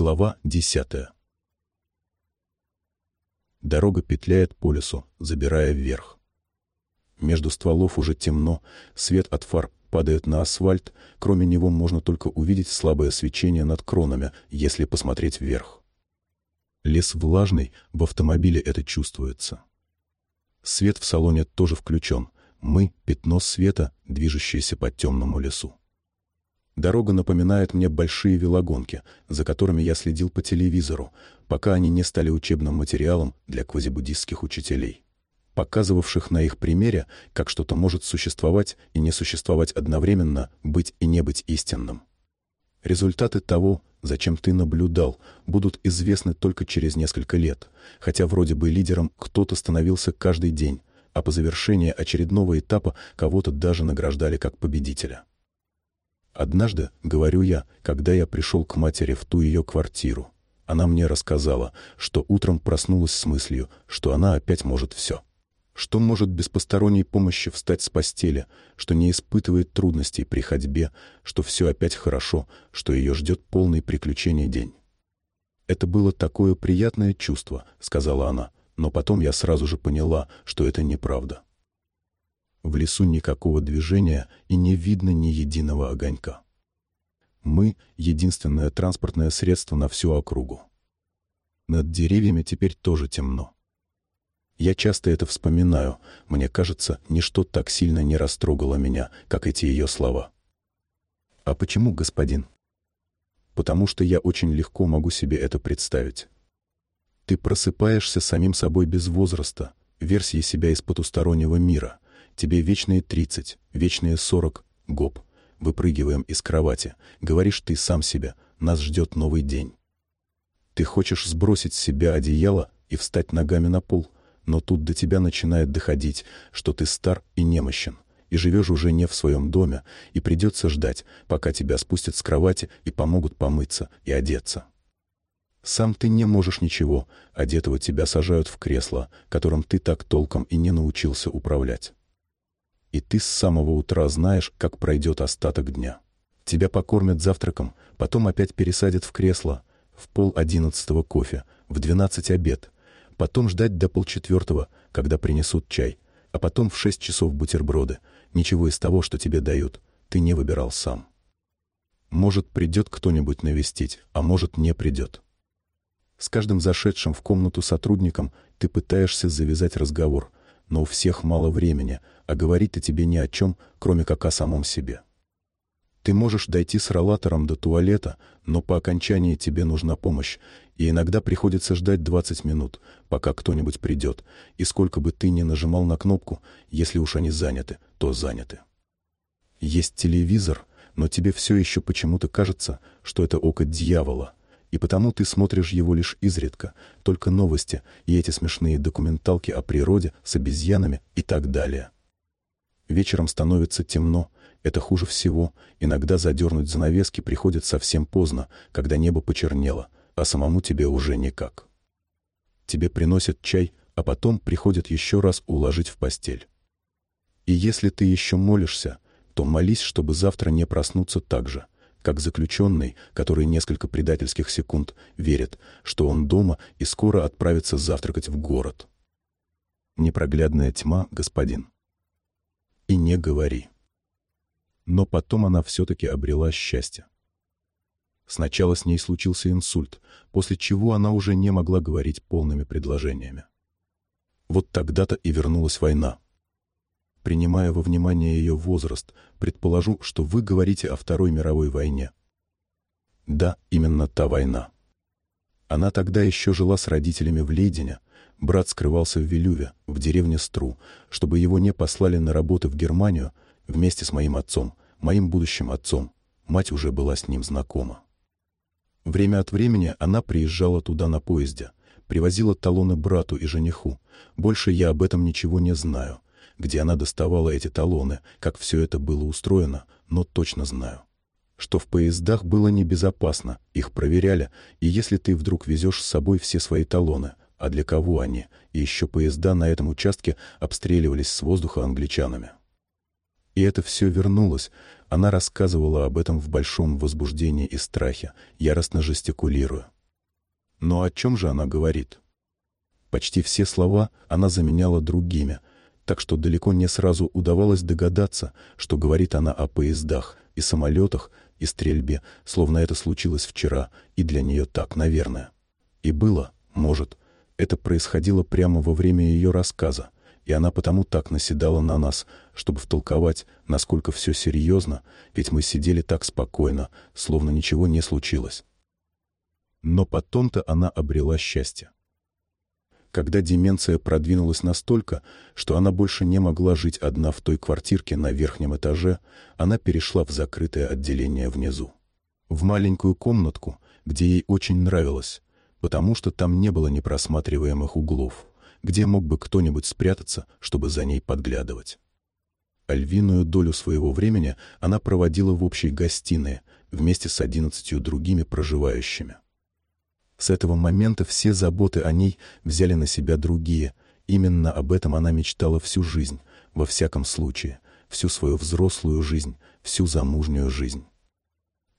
Глава десятая. Дорога петляет по лесу, забирая вверх. Между стволов уже темно, свет от фар падает на асфальт, кроме него можно только увидеть слабое свечение над кронами, если посмотреть вверх. Лес влажный, в автомобиле это чувствуется. Свет в салоне тоже включен. Мы — пятно света, движущееся по темному лесу. Дорога напоминает мне большие велогонки, за которыми я следил по телевизору, пока они не стали учебным материалом для квазибуддистских учителей, показывавших на их примере, как что-то может существовать и не существовать одновременно, быть и не быть истинным. Результаты того, зачем ты наблюдал, будут известны только через несколько лет, хотя вроде бы лидером кто-то становился каждый день, а по завершении очередного этапа кого-то даже награждали как победителя. Однажды, говорю я, когда я пришел к матери в ту ее квартиру, она мне рассказала, что утром проснулась с мыслью, что она опять может все. Что может без посторонней помощи встать с постели, что не испытывает трудностей при ходьбе, что все опять хорошо, что ее ждет полный приключений день. «Это было такое приятное чувство», — сказала она, но потом я сразу же поняла, что это неправда. В лесу никакого движения и не видно ни единого огонька. Мы — единственное транспортное средство на всю округу. Над деревьями теперь тоже темно. Я часто это вспоминаю. Мне кажется, ничто так сильно не растрогало меня, как эти ее слова. «А почему, господин?» «Потому что я очень легко могу себе это представить. Ты просыпаешься самим собой без возраста, версии себя из потустороннего мира, Тебе вечные тридцать, вечные сорок, гоп. Выпрыгиваем из кровати. Говоришь ты сам себе, нас ждет новый день. Ты хочешь сбросить с себя одеяло и встать ногами на пол, но тут до тебя начинает доходить, что ты стар и немощен, и живешь уже не в своем доме, и придется ждать, пока тебя спустят с кровати и помогут помыться и одеться. Сам ты не можешь ничего, одетого тебя сажают в кресло, которым ты так толком и не научился управлять и ты с самого утра знаешь, как пройдет остаток дня. Тебя покормят завтраком, потом опять пересадят в кресло, в пол одиннадцатого кофе, в двенадцать обед, потом ждать до полчетвертого, когда принесут чай, а потом в шесть часов бутерброды. Ничего из того, что тебе дают, ты не выбирал сам. Может, придет кто-нибудь навестить, а может, не придет. С каждым зашедшим в комнату сотрудником ты пытаешься завязать разговор, но у всех мало времени, а говорить-то тебе ни о чем, кроме как о самом себе. Ты можешь дойти с ролатором до туалета, но по окончании тебе нужна помощь, и иногда приходится ждать 20 минут, пока кто-нибудь придет, и сколько бы ты ни нажимал на кнопку, если уж они заняты, то заняты. Есть телевизор, но тебе все еще почему-то кажется, что это око дьявола, и потому ты смотришь его лишь изредка, только новости и эти смешные документалки о природе с обезьянами и так далее. Вечером становится темно, это хуже всего, иногда задернуть занавески приходит совсем поздно, когда небо почернело, а самому тебе уже никак. Тебе приносят чай, а потом приходят еще раз уложить в постель. И если ты еще молишься, то молись, чтобы завтра не проснуться так же — как заключенный, который несколько предательских секунд верит, что он дома и скоро отправится завтракать в город. Непроглядная тьма, господин. И не говори. Но потом она все-таки обрела счастье. Сначала с ней случился инсульт, после чего она уже не могла говорить полными предложениями. Вот тогда-то и вернулась война. Принимая во внимание ее возраст, предположу, что вы говорите о Второй мировой войне. Да, именно та война. Она тогда еще жила с родителями в Лейдене, брат скрывался в Вилюве, в деревне Стру, чтобы его не послали на работы в Германию вместе с моим отцом, моим будущим отцом. Мать уже была с ним знакома. Время от времени она приезжала туда на поезде, привозила талоны брату и жениху. Больше я об этом ничего не знаю, где она доставала эти талоны, как все это было устроено, но точно знаю. Что в поездах было небезопасно, их проверяли, и если ты вдруг везешь с собой все свои талоны, а для кого они, и еще поезда на этом участке обстреливались с воздуха англичанами. И это все вернулось, Она рассказывала об этом в большом возбуждении и страхе, яростно жестикулируя. Но о чем же она говорит? Почти все слова она заменяла другими, так что далеко не сразу удавалось догадаться, что говорит она о поездах и самолетах и стрельбе, словно это случилось вчера, и для нее так, наверное. И было, может, это происходило прямо во время ее рассказа, и она потому так наседала на нас, чтобы втолковать, насколько все серьезно, ведь мы сидели так спокойно, словно ничего не случилось. Но потом-то она обрела счастье. Когда деменция продвинулась настолько, что она больше не могла жить одна в той квартирке на верхнем этаже, она перешла в закрытое отделение внизу. В маленькую комнатку, где ей очень нравилось, потому что там не было непросматриваемых углов где мог бы кто-нибудь спрятаться, чтобы за ней подглядывать. Альвиную долю своего времени она проводила в общей гостиной вместе с одиннадцатью другими проживающими. С этого момента все заботы о ней взяли на себя другие. Именно об этом она мечтала всю жизнь, во всяком случае, всю свою взрослую жизнь, всю замужнюю жизнь.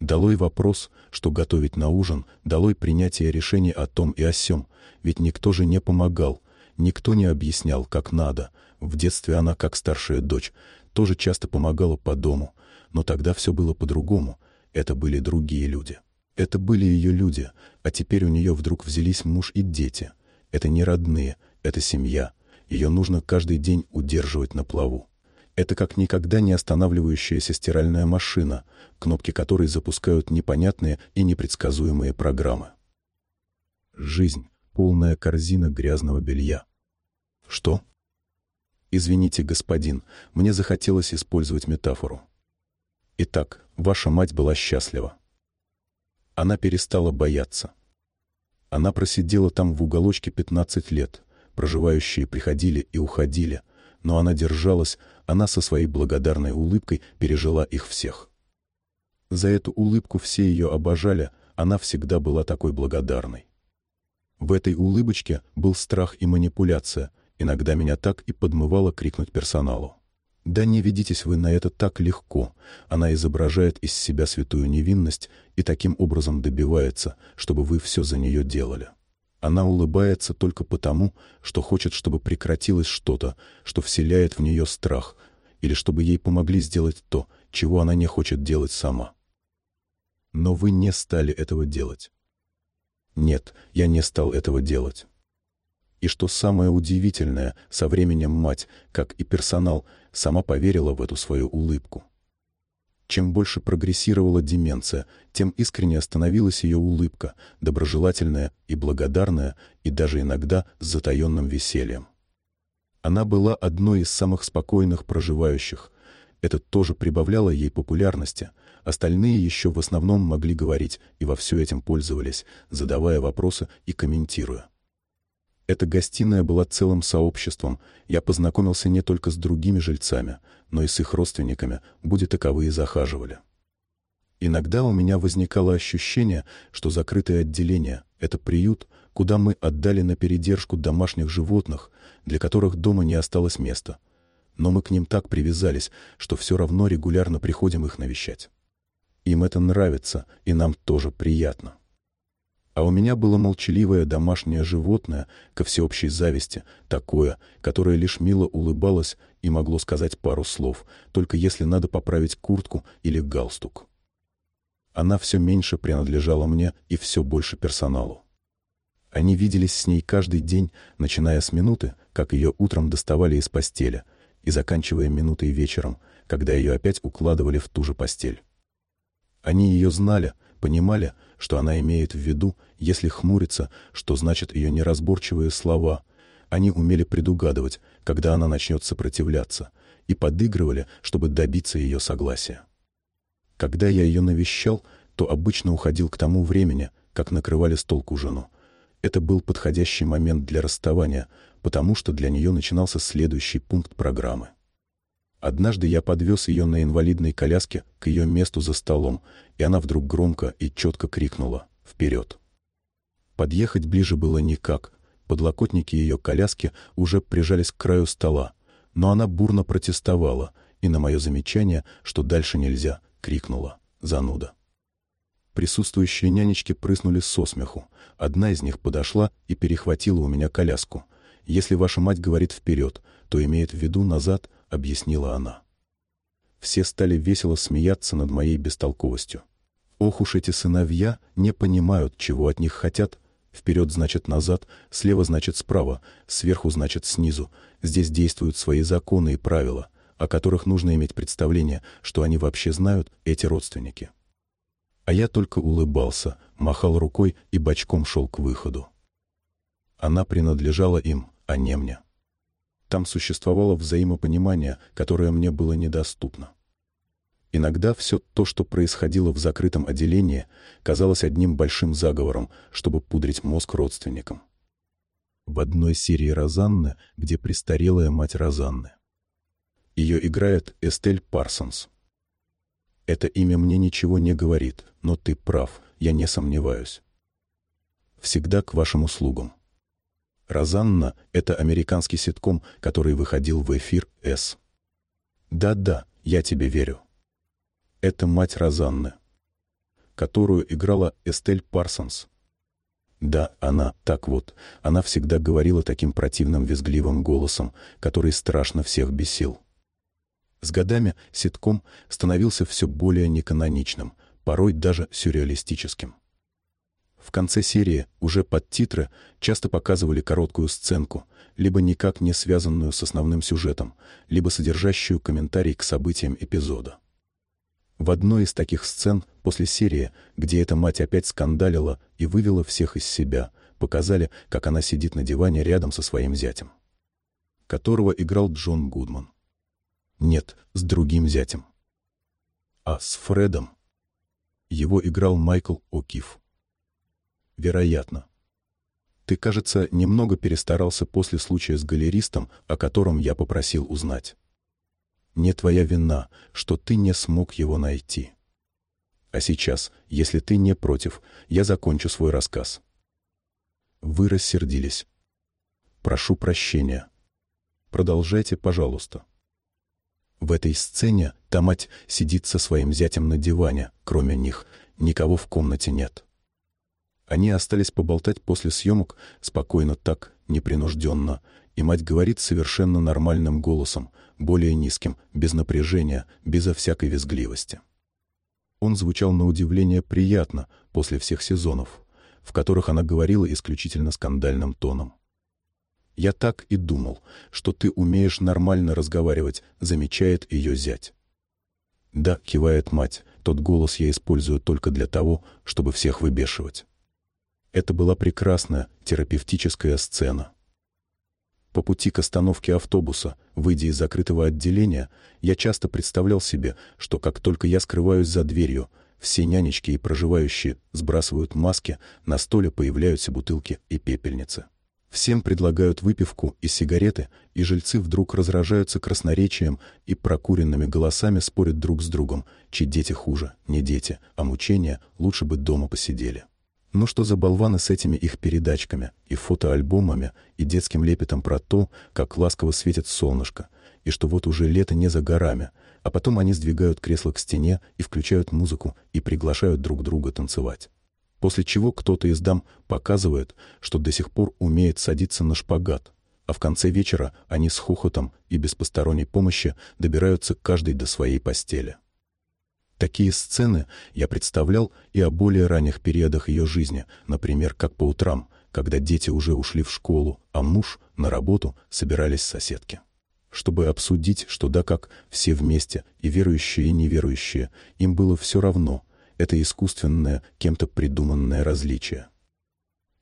Долой вопрос, что готовить на ужин, долой принятие решений о том и о сём, ведь никто же не помогал, Никто не объяснял, как надо. В детстве она, как старшая дочь, тоже часто помогала по дому. Но тогда все было по-другому. Это были другие люди. Это были ее люди, а теперь у нее вдруг взялись муж и дети. Это не родные, это семья. Ее нужно каждый день удерживать на плаву. Это как никогда не останавливающаяся стиральная машина, кнопки которой запускают непонятные и непредсказуемые программы. Жизнь — полная корзина грязного белья. Что? Извините, господин, мне захотелось использовать метафору. Итак, ваша мать была счастлива. Она перестала бояться. Она просидела там в уголочке 15 лет. Проживающие приходили и уходили, но она держалась, она со своей благодарной улыбкой пережила их всех. За эту улыбку все ее обожали, она всегда была такой благодарной. В этой улыбочке был страх и манипуляция, Иногда меня так и подмывало крикнуть персоналу. «Да не ведитесь вы на это так легко!» Она изображает из себя святую невинность и таким образом добивается, чтобы вы все за нее делали. Она улыбается только потому, что хочет, чтобы прекратилось что-то, что вселяет в нее страх, или чтобы ей помогли сделать то, чего она не хочет делать сама. Но вы не стали этого делать. Нет, я не стал этого делать. И что самое удивительное, со временем мать, как и персонал, сама поверила в эту свою улыбку. Чем больше прогрессировала деменция, тем искренне становилась ее улыбка, доброжелательная и благодарная, и даже иногда с затаенным весельем. Она была одной из самых спокойных проживающих. Это тоже прибавляло ей популярности. Остальные еще в основном могли говорить и во все этим пользовались, задавая вопросы и комментируя. Эта гостиная была целым сообществом. Я познакомился не только с другими жильцами, но и с их родственниками, будь таковые захаживали. Иногда у меня возникало ощущение, что закрытое отделение — это приют, куда мы отдали на передержку домашних животных, для которых дома не осталось места. Но мы к ним так привязались, что все равно регулярно приходим их навещать. Им это нравится, и нам тоже приятно. А у меня было молчаливое домашнее животное, ко всеобщей зависти, такое, которое лишь мило улыбалось и могло сказать пару слов, только если надо поправить куртку или галстук. Она все меньше принадлежала мне и все больше персоналу. Они виделись с ней каждый день, начиная с минуты, как ее утром доставали из постели, и заканчивая минутой вечером, когда ее опять укладывали в ту же постель. Они ее знали, понимали, что она имеет в виду, если хмурится, что значит ее неразборчивые слова. Они умели предугадывать, когда она начнет сопротивляться, и подыгрывали, чтобы добиться ее согласия. Когда я ее навещал, то обычно уходил к тому времени, как накрывали стол к ужину. Это был подходящий момент для расставания, потому что для нее начинался следующий пункт программы. Однажды я подвез ее на инвалидной коляске к ее месту за столом, и она вдруг громко и четко крикнула «Вперед!». Подъехать ближе было никак. Подлокотники ее коляски уже прижались к краю стола, но она бурно протестовала, и на мое замечание, что дальше нельзя, крикнула «Зануда!». Присутствующие нянечки прыснули со смеху. Одна из них подошла и перехватила у меня коляску. «Если ваша мать говорит вперед, то имеет в виду назад», — объяснила она. Все стали весело смеяться над моей бестолковостью. Ох уж эти сыновья не понимают, чего от них хотят. Вперед значит назад, слева значит справа, сверху значит снизу. Здесь действуют свои законы и правила, о которых нужно иметь представление, что они вообще знают, эти родственники. А я только улыбался, махал рукой и бочком шел к выходу. Она принадлежала им, а не мне. Там существовало взаимопонимание, которое мне было недоступно. Иногда все то, что происходило в закрытом отделении, казалось одним большим заговором, чтобы пудрить мозг родственникам. В одной серии Розанны, где престарелая мать Розанны. Ее играет Эстель Парсонс. Это имя мне ничего не говорит, но ты прав, я не сомневаюсь. Всегда к вашим услугам. Розанна — это американский ситком, который выходил в эфир «С». Да-да, я тебе верю. Это мать Розанны, которую играла Эстель Парсонс. Да, она, так вот, она всегда говорила таким противным визгливым голосом, который страшно всех бесил. С годами ситком становился все более неканоничным, порой даже сюрреалистическим. В конце серии, уже под титры, часто показывали короткую сценку, либо никак не связанную с основным сюжетом, либо содержащую комментарий к событиям эпизода. В одной из таких сцен после серии, где эта мать опять скандалила и вывела всех из себя, показали, как она сидит на диване рядом со своим зятем, которого играл Джон Гудман. Нет, с другим зятем. А с Фредом. Его играл Майкл О'Кифф. Вероятно. Ты, кажется, немного перестарался после случая с галеристом, о котором я попросил узнать. Не твоя вина, что ты не смог его найти. А сейчас, если ты не против, я закончу свой рассказ. Вы рассердились. Прошу прощения. Продолжайте, пожалуйста. В этой сцене та мать сидит со своим зятем на диване, кроме них, никого в комнате нет. Они остались поболтать после съемок спокойно так, непринужденно, и мать говорит совершенно нормальным голосом, более низким, без напряжения, безо всякой визгливости. Он звучал на удивление приятно после всех сезонов, в которых она говорила исключительно скандальным тоном. «Я так и думал, что ты умеешь нормально разговаривать», — замечает ее зять. «Да», — кивает мать, — «тот голос я использую только для того, чтобы всех выбешивать». Это была прекрасная терапевтическая сцена. По пути к остановке автобуса, выйдя из закрытого отделения, я часто представлял себе, что как только я скрываюсь за дверью, все нянечки и проживающие сбрасывают маски, на столе появляются бутылки и пепельницы. Всем предлагают выпивку и сигареты, и жильцы вдруг разражаются красноречием и прокуренными голосами спорят друг с другом, чьи дети хуже, не дети, а мучения, лучше бы дома посидели. Ну что за болваны с этими их передачками и фотоальбомами и детским лепетом про то, как ласково светит солнышко, и что вот уже лето не за горами, а потом они сдвигают кресло к стене и включают музыку и приглашают друг друга танцевать после чего кто-то из дам показывает, что до сих пор умеет садиться на шпагат, а в конце вечера они с хохотом и без посторонней помощи добираются каждый до своей постели. Такие сцены я представлял и о более ранних периодах ее жизни, например, как по утрам, когда дети уже ушли в школу, а муж на работу собирались соседки. Чтобы обсудить, что да как все вместе, и верующие, и неверующие, им было все равно, это искусственное, кем-то придуманное различие.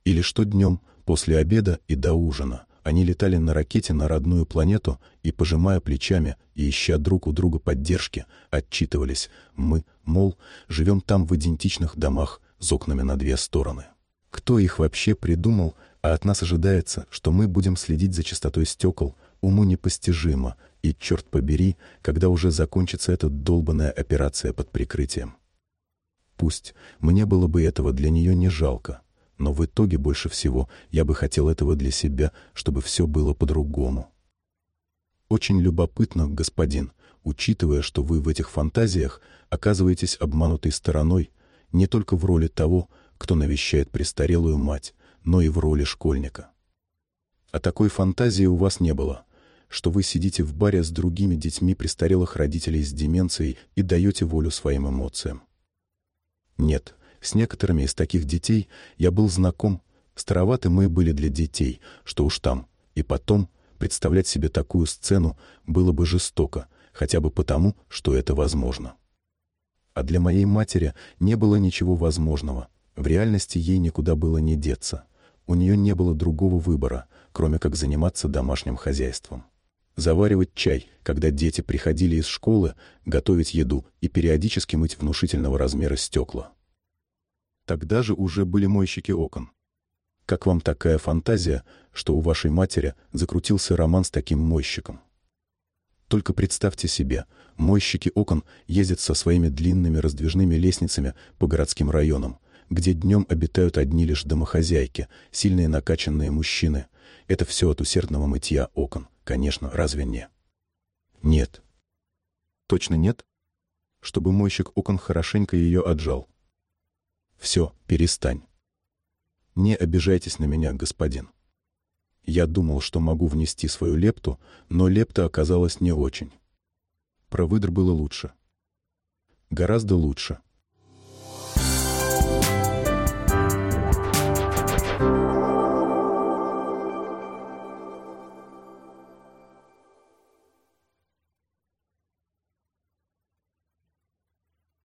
Или что днем, после обеда и до ужина, они летали на ракете на родную планету и, пожимая плечами и ища друг у друга поддержки, отчитывались. «мы, мол, живем там в идентичных домах с окнами на две стороны». Кто их вообще придумал, а от нас ожидается, что мы будем следить за чистотой стекол, уму непостижимо, и, черт побери, когда уже закончится эта долбанная операция под прикрытием. Пусть. Мне было бы этого для нее не жалко, но в итоге больше всего я бы хотел этого для себя, чтобы все было по-другому. Очень любопытно, господин, учитывая, что вы в этих фантазиях оказываетесь обманутой стороной не только в роли того, кто навещает престарелую мать, но и в роли школьника. А такой фантазии у вас не было, что вы сидите в баре с другими детьми престарелых родителей с деменцией и даете волю своим эмоциям. Нет, с некоторыми из таких детей я был знаком, староваты мы были для детей, что уж там, и потом представлять себе такую сцену было бы жестоко, хотя бы потому, что это возможно. А для моей матери не было ничего возможного. В реальности ей никуда было не деться. У нее не было другого выбора, кроме как заниматься домашним хозяйством. Заваривать чай, когда дети приходили из школы, готовить еду и периодически мыть внушительного размера стекла. Тогда же уже были мойщики окон. Как вам такая фантазия, что у вашей матери закрутился роман с таким мойщиком? Только представьте себе, мойщики окон ездят со своими длинными раздвижными лестницами по городским районам, где днем обитают одни лишь домохозяйки, сильные накачанные мужчины. Это все от усердного мытья окон, конечно, разве не? Нет. Точно нет? Чтобы мойщик окон хорошенько ее отжал. Все, перестань. Не обижайтесь на меня, господин. Я думал, что могу внести свою лепту, но лепта оказалась не очень. Про выдр было лучше. Гораздо лучше. Thank you.